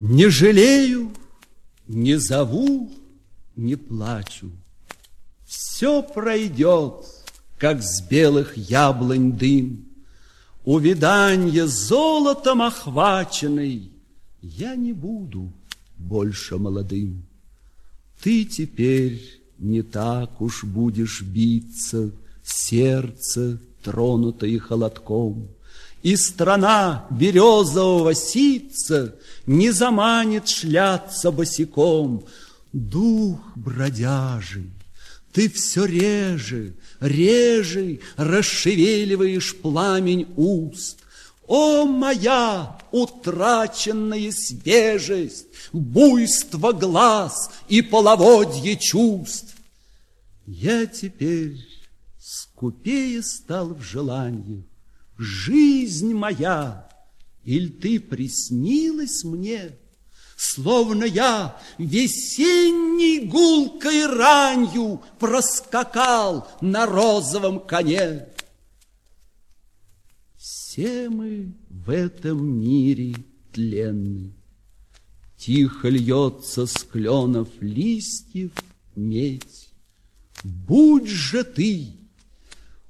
Не жалею, не зову, не плачу. Все пройдет, как с белых яблонь дым. Увиданье золотом охваченный, Я не буду больше молодым. Ты теперь не так уж будешь биться, Сердце, тронутое холодком. И страна березового ситца Не заманит шляться босиком. Дух бродяжий, ты все реже, реже Расшевеливаешь пламень уст. О, моя утраченная свежесть, Буйство глаз и половодье чувств! Я теперь скупее стал в желаниях, жизнь моя, Иль ты приснилась мне, Словно я весенней гулкой ранью Проскакал на розовом коне. Все мы в этом мире тленны, Тихо льется с кленов листьев медь. Будь же ты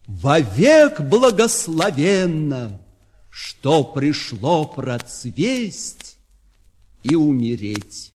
вовек благословенно, Что пришло процвесть и умереть.